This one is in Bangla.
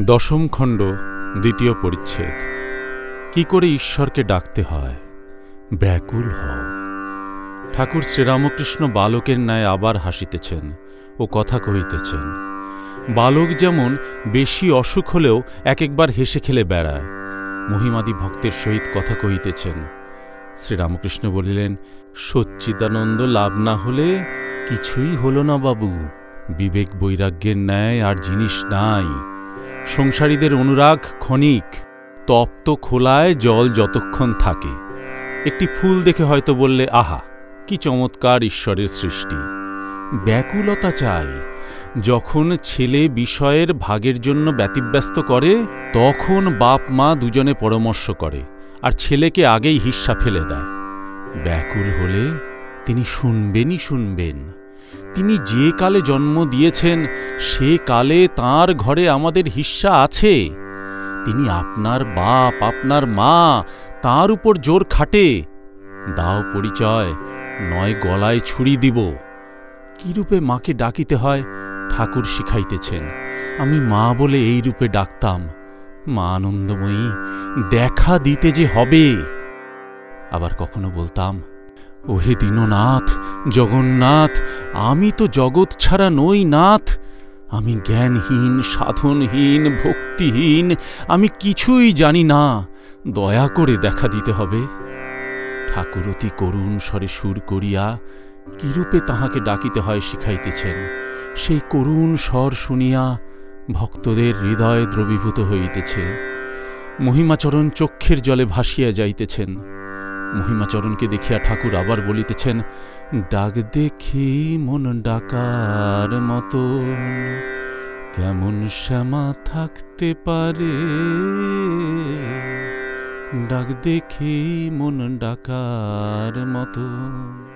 দশম খণ্ড, দ্বিতীয় পরিচ্ছেদ। কি করে ঈশ্বরকে ডাকতে হয়? ব্যাকুল হও। ঠাকুর শ্রীরামকৃষ্ণ বালকের ন্যায় আবার হাসিতেছেন ও কথা কহিতেছেন, বালক যেমন বেশি অসুখ হলেও এক একবার হেসে খেলে বেড়ায়। মহিমাদি ভক্তের সহিত কথা কহিতেছেন। শ্রীরামকৃষ্ণ বলিলেন, সচ্চিদানন্দ লাভ না হলে কিছুই হল না বাবু। বিবেক বৈরাগ্যের ন্যায় আর জিনিস নাই। সংসারীদের অনুরাগ ক্ষণিক, তপ্ত খোলায় জল যতক্ষণ থাকে। একটি ফুল দেখে হয়তো বললে, আহা, কি চমৎকার ঈশ্বরের সৃষ্টি। ব্যাকুলতা চাই। যখন ছেলে বিষয়ের ভাগের জন্য ব্যতিব্যস্ত করে, তখন বাপ মা দুজনে পরামর্শ করে, আর ছেলেকে আগেই হিস্সা ফেলে দেয়। ব্যাকুল হলে তিনি শুনবেনই শুনবেন। তিনি যে কালে জন্ম দিয়েছেন, সে কালে তার ঘরে আমাদের হিস্সা আছে। তিনি আপনার বাপ, আপনার মা, তার উপর জোর খাটে। দাও পরিচয়, নয় গলায় ছুরি দিব। কিরূপে মাকে ডাকিতে হয়? ঠাকুর শিখাইতেছেন। আমি মা বলে এই রূপে ডাকতাম। মা আনন্দময়ী, দেখা দিতে যে হবে। আবার কখনো বলতাম, ওহে দীননাথ, জগন্নাথ আমি তো জগৎ ছাড়া নই নাথ। আমি জ্ঞানহীন, সাধনহীন, ভক্তিহীন, আমি কিছুই জানি না। দয়া করে দেখা দিতে হবে। ঠাকুর অতি করুণ স্বরে সুর করিয়া কিরূপে তাহাকে ডাকিতে হয় শিখাইতেছেন। সেই করুণ স্বর শুনিয়া ভক্তদের হৃদয় দ্রবীভূত হইতেছে। মহিমাচরণ চক্ষের জলে ভাসিয়া যাইতেছেন। মহিমাচরণকে দেখিয়া ঠাকুর আবার বলিতেছেন, ডাক দেখি মন ডাকার মতো কেমন শ্যামা থাকতে পারে? ডাক দেখি মন ডাকার মতন।